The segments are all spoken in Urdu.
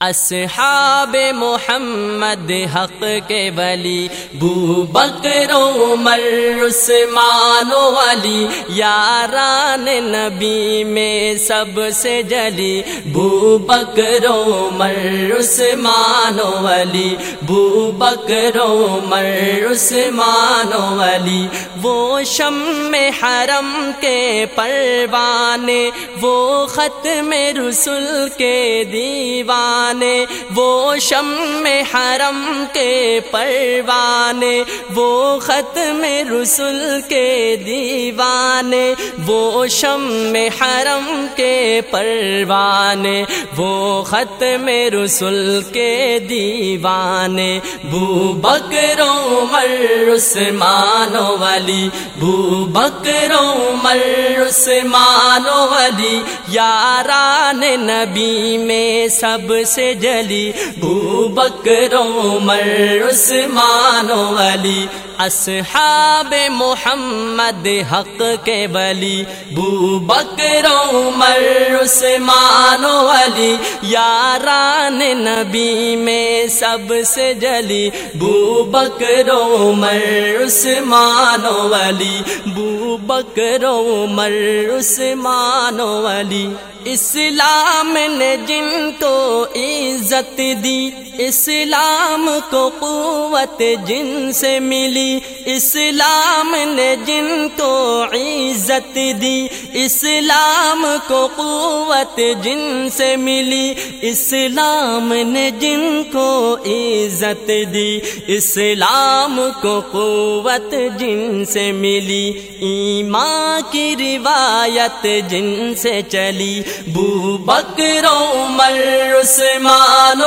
اصحاب محمد حق کے ولی بو بکر، عمر، عثمان ولی یاران نبی میں سب سے جلی بو بکر، عمر، عثمان ولی بو بکر، عمر، عثمان ولی وہ شم حرم کے پروانے وہ ختم رسول کے دیوان وہ شم حرم کے پروانے، وہ ختم رسول کے دیوانے، وہ شم حرم کے پروانے، وہ ختم رسول کے دیوانے۔ بو بکرو مر عثمان والی بو بکرو مر عثمان والی یاران نبی میں سب سے جلی بو بکرو مر عثمان علی۔ اصحاب محمد حق کے ولی، بو بکرو مر عثمان ولی یاران نبی میں سب سے جلی، بو بکرو مر عثمان ولی بو بکرو مر عثمان ولی اسلام نے جن کو عزت دی، اسلام کو قوت جن سے ملی اسلام نے جن کو عزت دی، اسلام کو قوت جن سے ملی، اسلام نے جن کو عزت دی، اسلام کو قوت جن سے ملی۔ ایمان کی روایت جن سے چلی۔ بو بکرو مر عثمان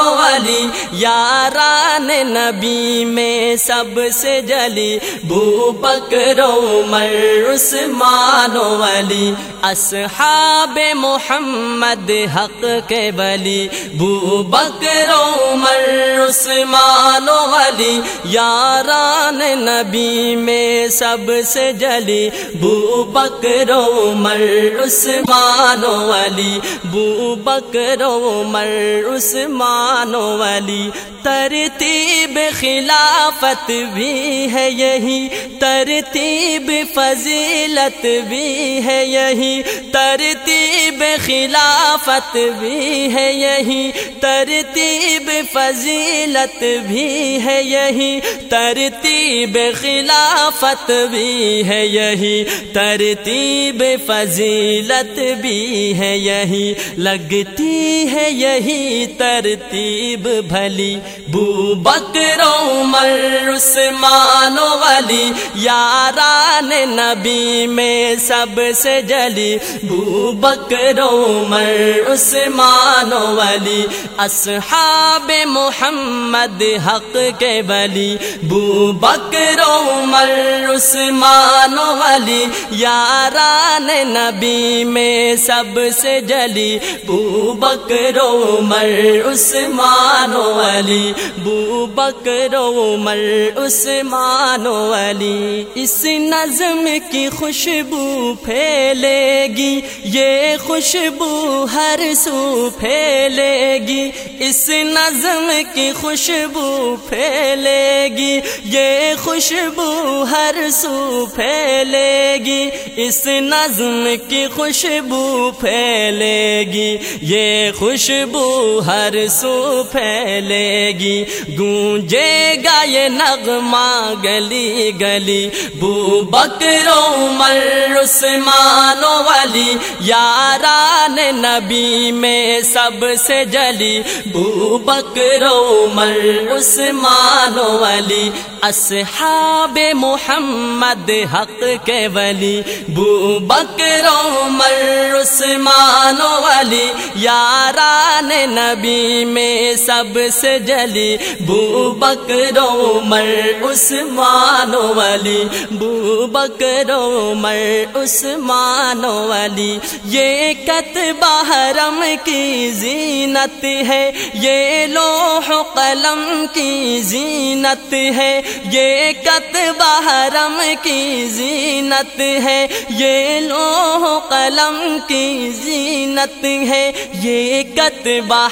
علی یاران نبی میں سب سے جلی۔ بو بکرو مر عثمان علی۔ اصحاب محمد حق کے بلی بو بکرو مر عثمان علی۔ یاران نبی میں سب سے جلی۔ بو بکرو مر عثمان علی۔ بو بکرو مر عثمان ولی ترتیب خلافت بھی ہے یہی، ترتیب فضیلت بھی ہے یہی، ترتیب خلافت بھی ہے یہی، ترتیب فضیلت بھی ہے یہی، ترتیب خلافت بھی ہے یہی، ترتیب فضیلت بھی ہے یہی، لگتی ہے یہی ترتیب بھلی، بو بکرو مر عثمان والی یاران نبی میں سب سے جلی، بو بکرو مر عثمان والی اصحاب محمد حق کے بلی بو بکرو مر عثمان والی یاران نبی میں سب سے جلی، بو بکرو مر عثمان علی، بو بکرو مر عثمان علی۔ اس نظم کی خوشبو پھیلے گی، یہ خوشبو ہر سو پھیلے گی۔ اس نظم کی خوشبو پھیلے گی، یہ خوشبو ہر سو پھیلے گی۔ اس نظم کی خوشبو پھیلے گی، یہ خوشبو ہر سو پھیلے گی۔ گونجے گا یہ نغمہ گلی گلی۔ بو بکرو مر عثمان والی۔ یاران نبی میں سب سے جلی۔ بو بکرو مر عثمان والی۔ اصحاب محمد حق کے ولی۔ بو بکرو مر عثمان والی، یاران نبی میں سب سے جلی۔ بو بکرو، مر عثمان والی۔ بو بکرو، مر عثمان والی۔ یہ کت حرم کی زینت ہے۔ یہ لوح قلم کی زینت ہے۔ یہ کت حرم کی زینت ہے۔ یہ لوح قلم کی زینت ہے یہ کت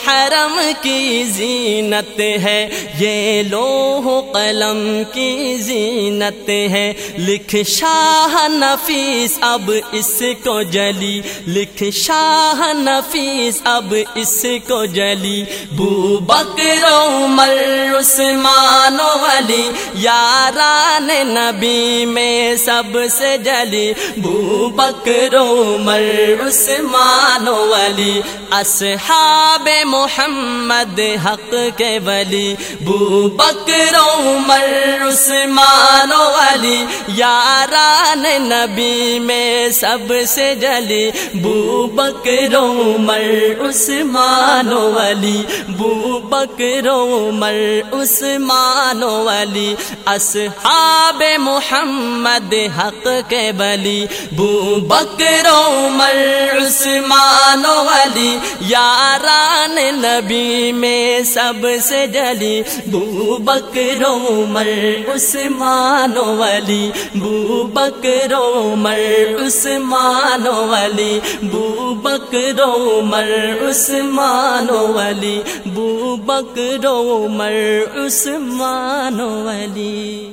حرم کی زینت ہے یہ لوح قلم کی زینت ہے لکھ شاہ نفیس اب اس کو جلی لکھ شاہ نفیس اب اس کو جلی بو بکرو مر عثمان علی، یاران نبی میں سب سے جلی بو بکرو مر عثمان علی اصحاب محمد، حق کے ولی۔ بو بکرو مر عثمان علی یاران نبی میں سب سے جلی۔ بو بکرو مر عثمان علی بو بکرو مر عثمان علی اصحاب محمد، حق کے بلی بو بکرو مر عثمان علی، یاران نبی میں سب سے جلی۔ بو بکرو مر عثمان علی۔ بو بکرو مر عثمان علی۔ بو بکرو مر عثمان علی۔ بو بکرو مر عثمان علی۔